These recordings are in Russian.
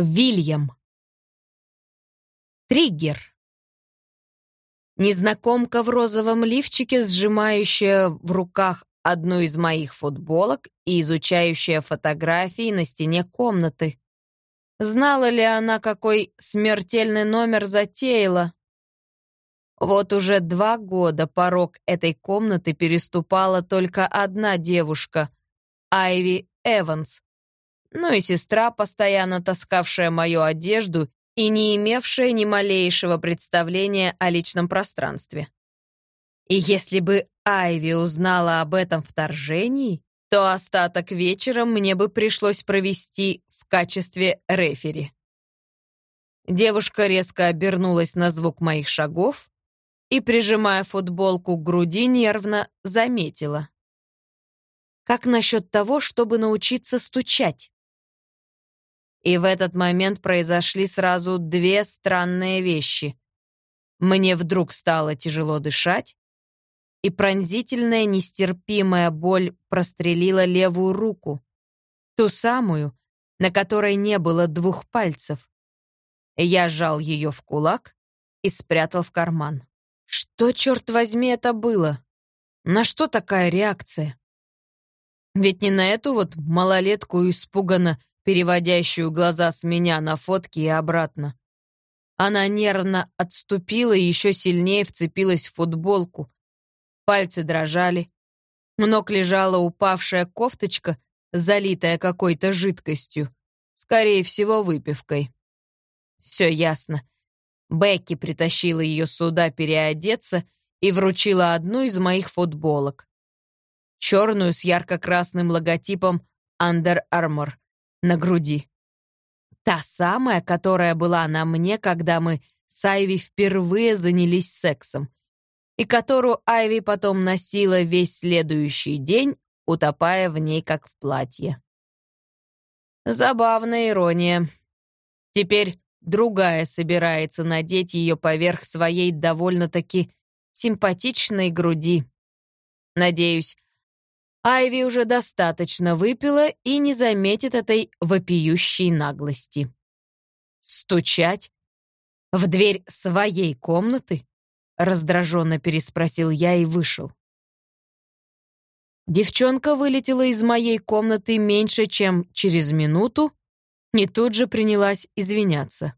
Вильям. Триггер. Незнакомка в розовом лифчике, сжимающая в руках одну из моих футболок и изучающая фотографии на стене комнаты. Знала ли она, какой смертельный номер затеяла? Вот уже два года порог этой комнаты переступала только одна девушка — Айви Эванс. Ну и сестра, постоянно таскавшая мою одежду и не имевшая ни малейшего представления о личном пространстве. И если бы Айви узнала об этом вторжении, то остаток вечера мне бы пришлось провести в качестве рефери. Девушка резко обернулась на звук моих шагов и, прижимая футболку к груди, нервно заметила. «Как насчет того, чтобы научиться стучать?» И в этот момент произошли сразу две странные вещи. Мне вдруг стало тяжело дышать, и пронзительная нестерпимая боль прострелила левую руку, ту самую, на которой не было двух пальцев. Я сжал ее в кулак и спрятал в карман. Что, черт возьми, это было? На что такая реакция? Ведь не на эту вот малолетку испуганно переводящую глаза с меня на фотки и обратно. Она нервно отступила и еще сильнее вцепилась в футболку. Пальцы дрожали. Ног лежала упавшая кофточка, залитая какой-то жидкостью. Скорее всего, выпивкой. Все ясно. Бекки притащила ее сюда переодеться и вручила одну из моих футболок. Черную с ярко-красным логотипом Under Armour на груди. Та самая, которая была на мне, когда мы с Айви впервые занялись сексом, и которую Айви потом носила весь следующий день, утопая в ней как в платье. Забавная ирония. Теперь другая собирается надеть ее поверх своей довольно-таки симпатичной груди. Надеюсь, Айви уже достаточно выпила и не заметит этой вопиющей наглости. «Стучать? В дверь своей комнаты?» раздраженно переспросил я и вышел. Девчонка вылетела из моей комнаты меньше, чем через минуту, не тут же принялась извиняться.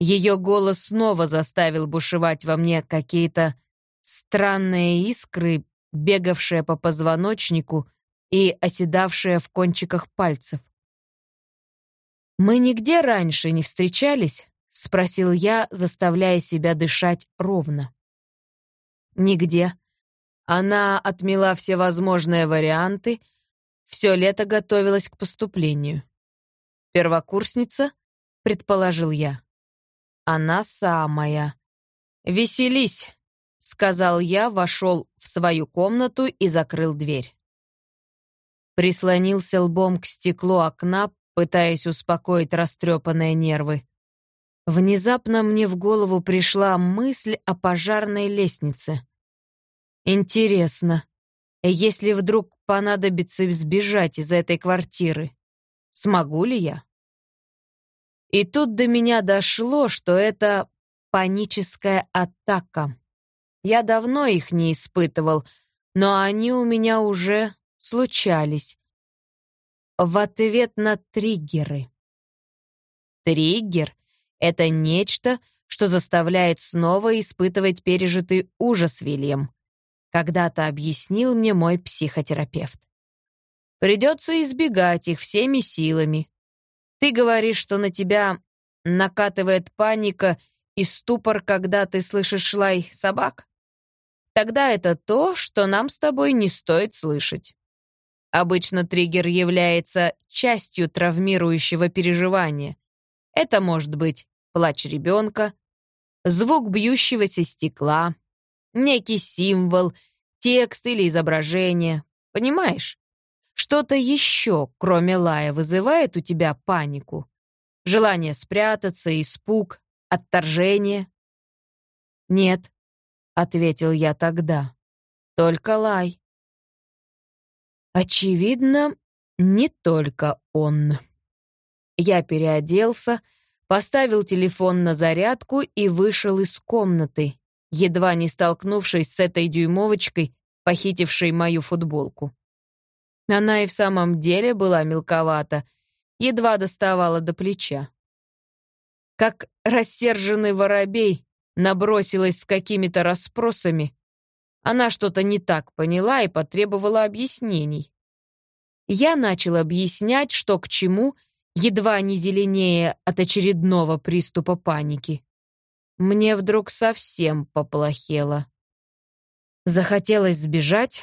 Ее голос снова заставил бушевать во мне какие-то странные искры, бегавшие по позвоночнику и оседавшие в кончиках пальцев. «Мы нигде раньше не встречались?» — спросил я, заставляя себя дышать ровно. «Нигде». Она отмела все возможные варианты, все лето готовилась к поступлению. «Первокурсница?» — предположил я. «Она самая». «Веселись», — сказал я, вошел в свою комнату и закрыл дверь. Прислонился лбом к стеклу окна, пытаясь успокоить растрепанные нервы. Внезапно мне в голову пришла мысль о пожарной лестнице. Интересно, если вдруг понадобится сбежать из этой квартиры, Смогу ли я? И тут до меня дошло, что это паническая атака. Я давно их не испытывал, но они у меня уже случались. В ответ на триггеры. Триггер — это нечто, что заставляет снова испытывать пережитый ужас, Вильям. Когда-то объяснил мне мой психотерапевт. Придется избегать их всеми силами. Ты говоришь, что на тебя накатывает паника и ступор, когда ты слышишь лай собак? Тогда это то, что нам с тобой не стоит слышать. Обычно триггер является частью травмирующего переживания. Это может быть плач ребенка, звук бьющегося стекла, некий символ, текст или изображение. Понимаешь? Что-то еще, кроме лая, вызывает у тебя панику? Желание спрятаться, испуг, отторжение? Нет, ответил я тогда. Только лай. Очевидно, не только он. Я переоделся, поставил телефон на зарядку и вышел из комнаты, едва не столкнувшись с этой дюймовочкой, похитившей мою футболку. Она и в самом деле была мелковата, едва доставала до плеча. Как рассерженный воробей набросилась с какими-то расспросами, она что-то не так поняла и потребовала объяснений. Я начал объяснять, что к чему, едва не зеленее от очередного приступа паники. Мне вдруг совсем поплохело. Захотелось сбежать,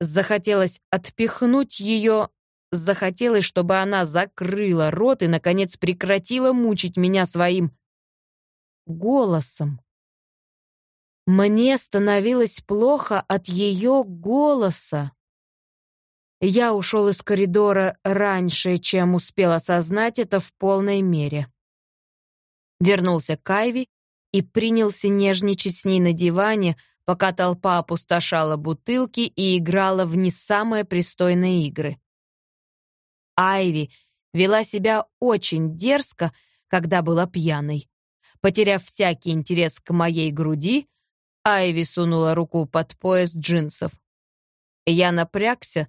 захотелось отпихнуть ее, захотелось, чтобы она закрыла рот и, наконец, прекратила мучить меня своим голосом. Мне становилось плохо от ее голоса. Я ушел из коридора раньше, чем успел осознать это в полной мере. Вернулся к Айви и принялся нежничать с ней на диване, пока толпа опустошала бутылки и играла в не самые пристойные игры. Айви вела себя очень дерзко, когда была пьяной. Потеряв всякий интерес к моей груди, Айви сунула руку под пояс джинсов. Я напрягся,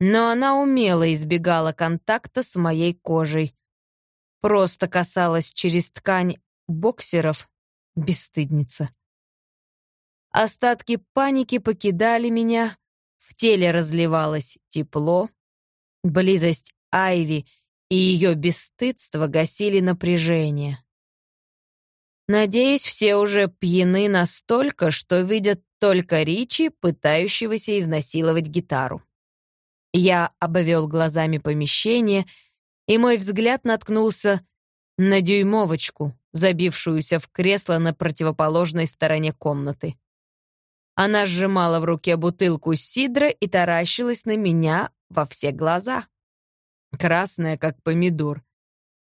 но она умело избегала контакта с моей кожей. Просто касалась через ткань боксеров, бесстыдница. Остатки паники покидали меня, в теле разливалось тепло, близость Айви и ее бесстыдство гасили напряжение. Надеюсь, все уже пьяны настолько, что видят только Ричи, пытающегося изнасиловать гитару. Я обвел глазами помещение, и мой взгляд наткнулся на дюймовочку, забившуюся в кресло на противоположной стороне комнаты. Она сжимала в руке бутылку сидра и таращилась на меня во все глаза. Красная, как помидор.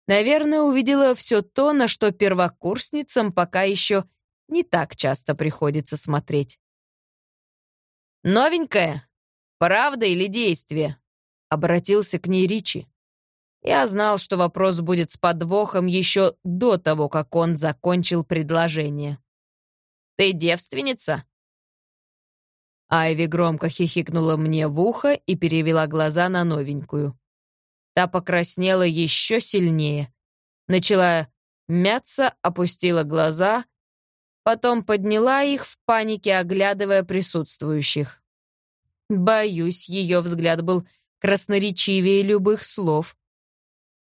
Наверное, увидела все то, на что первокурсницам пока еще не так часто приходится смотреть. «Новенькая?» «Правда или действие?» — обратился к ней Ричи. Я знал, что вопрос будет с подвохом еще до того, как он закончил предложение. «Ты девственница?» Айви громко хихикнула мне в ухо и перевела глаза на новенькую. Та покраснела еще сильнее. Начала мяться, опустила глаза, потом подняла их в панике, оглядывая присутствующих. Боюсь, ее взгляд был красноречивее любых слов.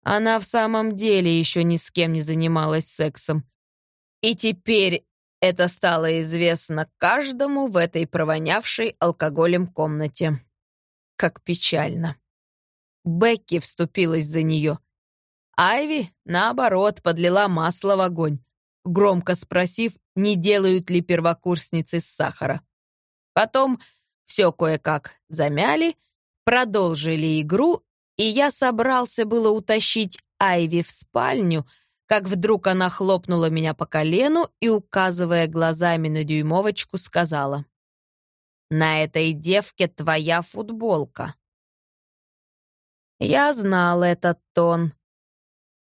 Она в самом деле еще ни с кем не занималась сексом. И теперь это стало известно каждому в этой провонявшей алкоголем комнате. Как печально. Бекки вступилась за нее. Айви, наоборот, подлила масло в огонь, громко спросив, не делают ли первокурсницы с сахара. Потом все кое-как замяли, продолжили игру, и я собрался было утащить Айви в спальню, как вдруг она хлопнула меня по колену и, указывая глазами на дюймовочку, сказала. «На этой девке твоя футболка». Я знал этот тон.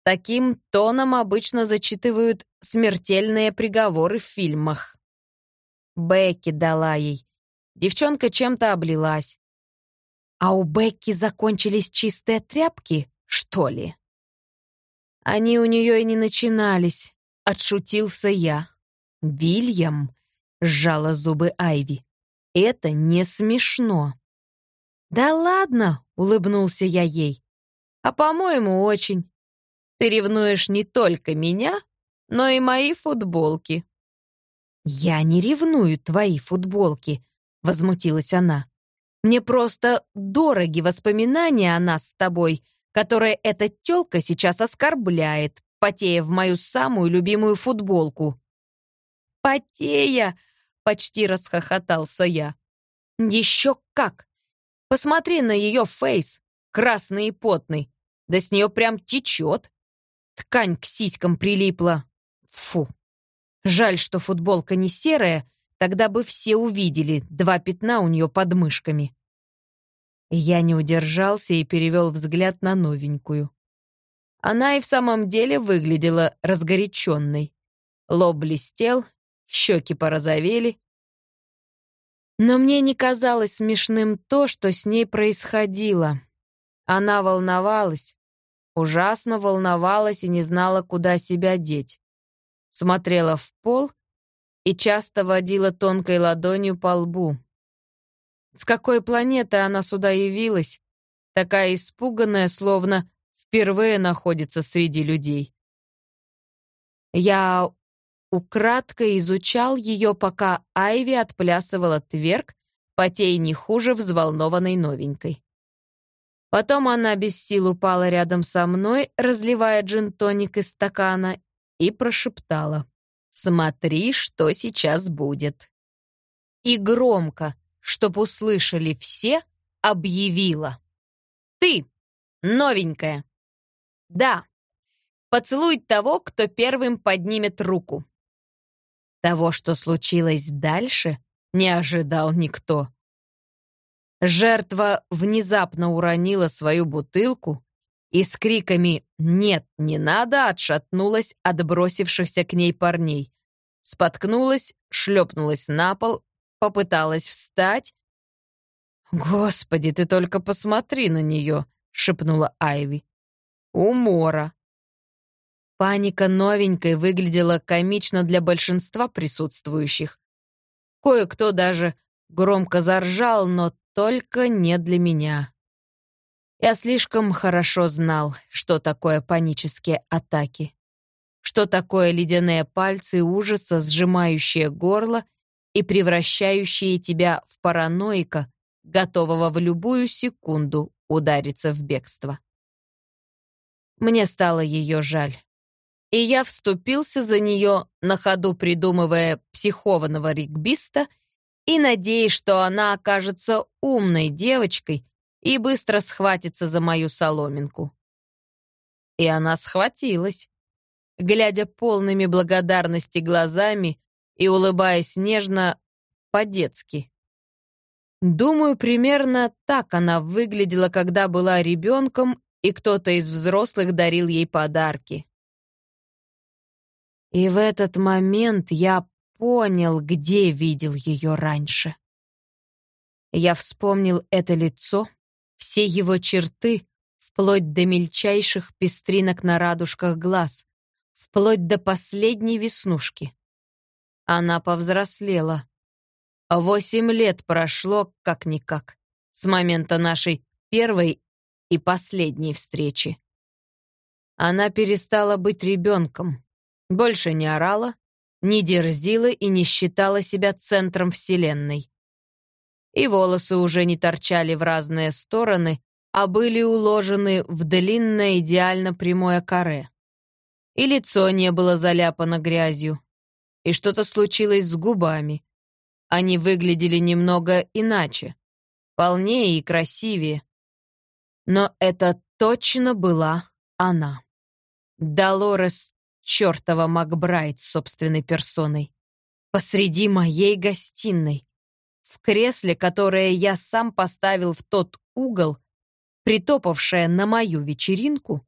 Таким тоном обычно зачитывают смертельные приговоры в фильмах. Бекки дала ей. Девчонка чем-то облилась. А у Бекки закончились чистые тряпки, что ли? Они у нее и не начинались, отшутился я. Вильям сжала зубы Айви. Это не смешно. Да ладно, улыбнулся я ей. А по-моему, очень. Ты ревнуешь не только меня, но и мои футболки. Я не ревную твои футболки, возмутилась она. Мне просто дороги воспоминания о нас с тобой, которые эта тёлка сейчас оскорбляет, потея в мою самую любимую футболку. «Потея!» — почти расхохотался я. «Еще как! Посмотри на ее фейс, красный и потный. Да с нее прям течет. Ткань к сиськам прилипла. Фу. Жаль, что футболка не серая, Тогда бы все увидели два пятна у нее под мышками. Я не удержался и перевел взгляд на новенькую. Она и в самом деле выглядела разгоряченной. Лоб блестел, щеки порозовели. Но мне не казалось смешным то, что с ней происходило. Она волновалась, ужасно волновалась и не знала, куда себя деть. Смотрела в пол и часто водила тонкой ладонью по лбу. С какой планеты она сюда явилась? Такая испуганная, словно впервые находится среди людей. Я украдкой изучал ее, пока Айви отплясывала тверк, потей не хуже взволнованной новенькой. Потом она без сил упала рядом со мной, разливая джин-тоник из стакана, и прошептала. «Смотри, что сейчас будет». И громко, чтоб услышали все, объявила. «Ты, новенькая, да, поцелуй того, кто первым поднимет руку». Того, что случилось дальше, не ожидал никто. Жертва внезапно уронила свою бутылку и с криками «Нет, не надо!» отшатнулась от бросившихся к ней парней. Споткнулась, шлепнулась на пол, попыталась встать. «Господи, ты только посмотри на нее!» — шепнула Айви. «Умора!» Паника новенькой выглядела комично для большинства присутствующих. Кое-кто даже громко заржал, но только не для меня. Я слишком хорошо знал, что такое панические атаки, что такое ледяные пальцы ужаса, сжимающие горло и превращающие тебя в параноика, готового в любую секунду удариться в бегство. Мне стало ее жаль. И я вступился за нее, на ходу придумывая психованного ригбиста и надеясь, что она окажется умной девочкой и быстро схватится за мою соломинку. И она схватилась, глядя полными благодарности глазами и улыбаясь нежно по-детски. Думаю, примерно так она выглядела, когда была ребенком, и кто-то из взрослых дарил ей подарки. И в этот момент я понял, где видел ее раньше. Я вспомнил это лицо, все его черты, вплоть до мельчайших пестринок на радужках глаз, вплоть до последней веснушки. Она повзрослела. Восемь лет прошло, как-никак, с момента нашей первой и последней встречи. Она перестала быть ребенком, больше не орала, не дерзила и не считала себя центром Вселенной. И волосы уже не торчали в разные стороны, а были уложены в длинное идеально прямое каре. И лицо не было заляпано грязью. И что-то случилось с губами. Они выглядели немного иначе, полнее и красивее. Но это точно была она. Долорес чертова Макбрайт собственной персоной. Посреди моей гостиной. В кресле, которое я сам поставил в тот угол, притопавшая на мою вечеринку,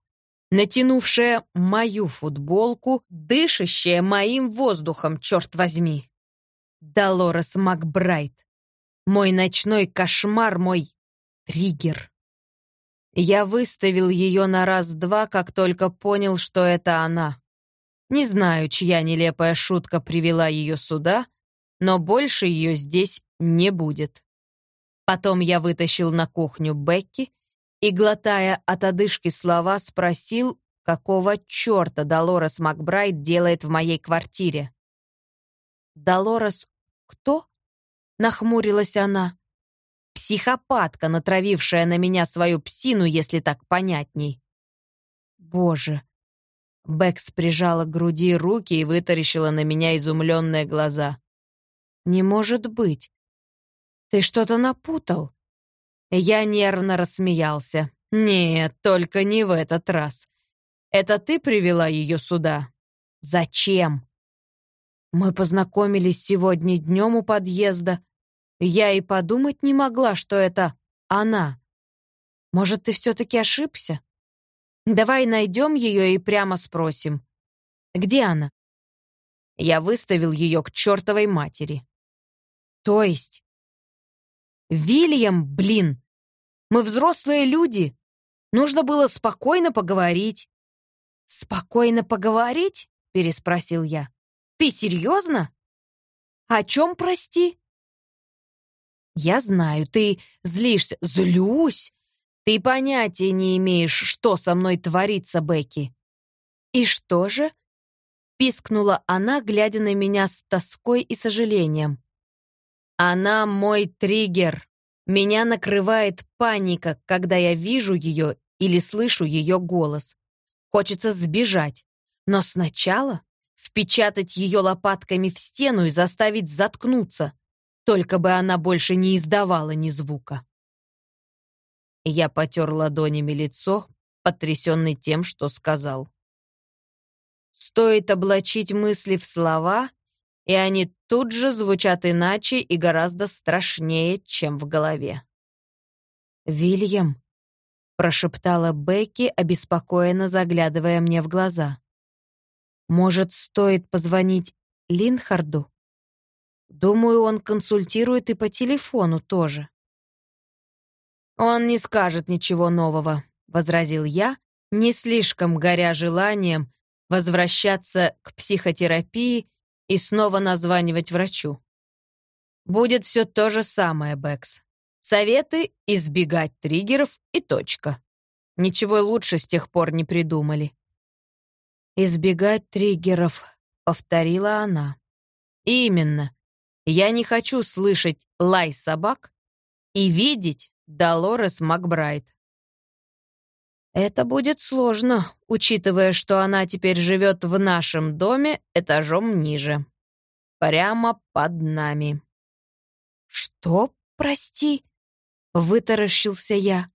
натянувшая мою футболку, дышащая моим воздухом, черт возьми. Долорес Макбрайт. Мой ночной кошмар, мой триггер. Я выставил ее на раз-два, как только понял, что это она. Не знаю, чья нелепая шутка привела ее сюда, но больше ее здесь не будет. Потом я вытащил на кухню Бекки и, глотая от одышки слова, спросил, какого черта Долорес Макбрайт делает в моей квартире. «Долорес кто?» — нахмурилась она. «Психопатка, натравившая на меня свою псину, если так понятней». «Боже, Бэкс прижала к груди руки и вытаращила на меня изумленные глаза. «Не может быть! Ты что-то напутал?» Я нервно рассмеялся. «Нет, только не в этот раз. Это ты привела ее сюда?» «Зачем?» «Мы познакомились сегодня днем у подъезда. Я и подумать не могла, что это она. Может, ты все-таки ошибся?» Давай найдем ее и прямо спросим. Где она? Я выставил ее к чертовой матери. То есть? Вильям, блин! Мы взрослые люди. Нужно было спокойно поговорить. «Спокойно поговорить?» — переспросил я. «Ты серьезно? О чем, прости?» «Я знаю, ты злишься». «Злюсь? Ты понятия не имеешь, что со мной творится, Бекки». «И что же?» — пискнула она, глядя на меня с тоской и сожалением. «Она мой триггер. Меня накрывает паника, когда я вижу ее или слышу ее голос. Хочется сбежать. Но сначала впечатать ее лопатками в стену и заставить заткнуться, только бы она больше не издавала ни звука. Я потер ладонями лицо, потрясенный тем, что сказал. Стоит облачить мысли в слова, и они тут же звучат иначе и гораздо страшнее, чем в голове. «Вильям», прошептала Бекки, обеспокоенно заглядывая мне в глаза. Может, стоит позвонить Линхарду? Думаю, он консультирует и по телефону тоже. Он не скажет ничего нового, возразил я, не слишком горя желанием возвращаться к психотерапии и снова названивать врачу. Будет все то же самое, Бэкс. Советы — избегать триггеров и точка. Ничего лучше с тех пор не придумали. «Избегать триггеров», — повторила она. «Именно. Я не хочу слышать лай собак и видеть Долорес Макбрайт. Это будет сложно, учитывая, что она теперь живет в нашем доме этажом ниже. Прямо под нами. Что, прости? Вытаращился я.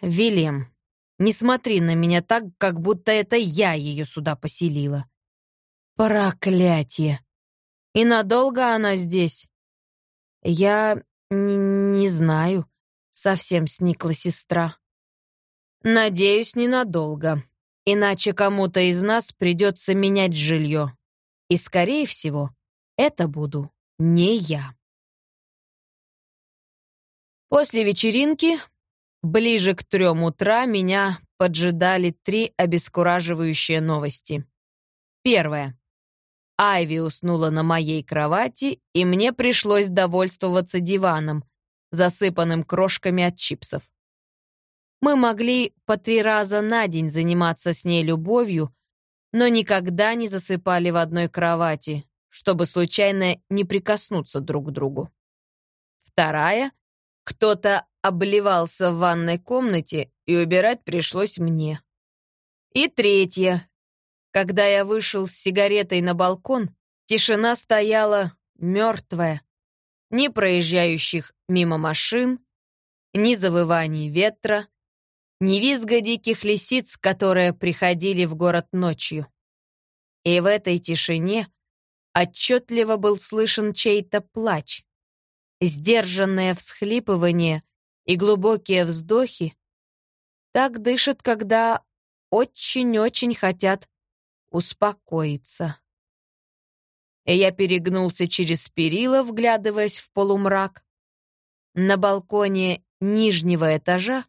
«Вильям, не смотри на меня так, как будто это я ее сюда поселила». «Проклятие! И надолго она здесь?» «Я не знаю», — совсем сникла сестра. «Надеюсь, ненадолго. Иначе кому-то из нас придется менять жилье. И, скорее всего, это буду не я». После вечеринки, ближе к трем утра, меня поджидали три обескураживающие новости. Первое. Айви уснула на моей кровати, и мне пришлось довольствоваться диваном, засыпанным крошками от чипсов. Мы могли по три раза на день заниматься с ней любовью, но никогда не засыпали в одной кровати, чтобы случайно не прикоснуться друг к другу. Вторая кто-то обливался в ванной комнате, и убирать пришлось мне. И третье. Когда я вышел с сигаретой на балкон, тишина стояла мертвая. Ни проезжающих мимо машин, ни завываний ветра, ни визга диких лисиц, которые приходили в город ночью. И в этой тишине отчетливо был слышен чей-то плач сдержанное всхлипывание и глубокие вздохи так дышат, когда очень-очень хотят успокоиться. Я перегнулся через перила, вглядываясь в полумрак. На балконе нижнего этажа,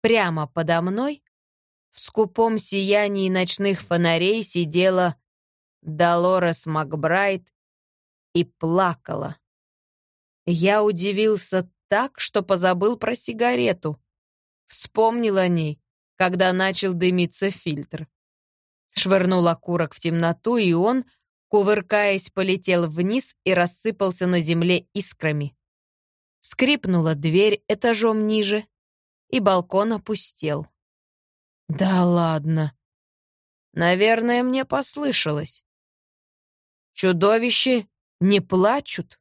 прямо подо мной, в скупом сиянии ночных фонарей сидела Долорес Макбрайт и плакала. Я удивился так, что позабыл про сигарету. Вспомнил о ней, когда начал дымиться фильтр. Швырнул окурок в темноту, и он, кувыркаясь, полетел вниз и рассыпался на земле искрами. Скрипнула дверь этажом ниже, и балкон опустел. Да ладно. Наверное, мне послышалось. Чудовища не плачут.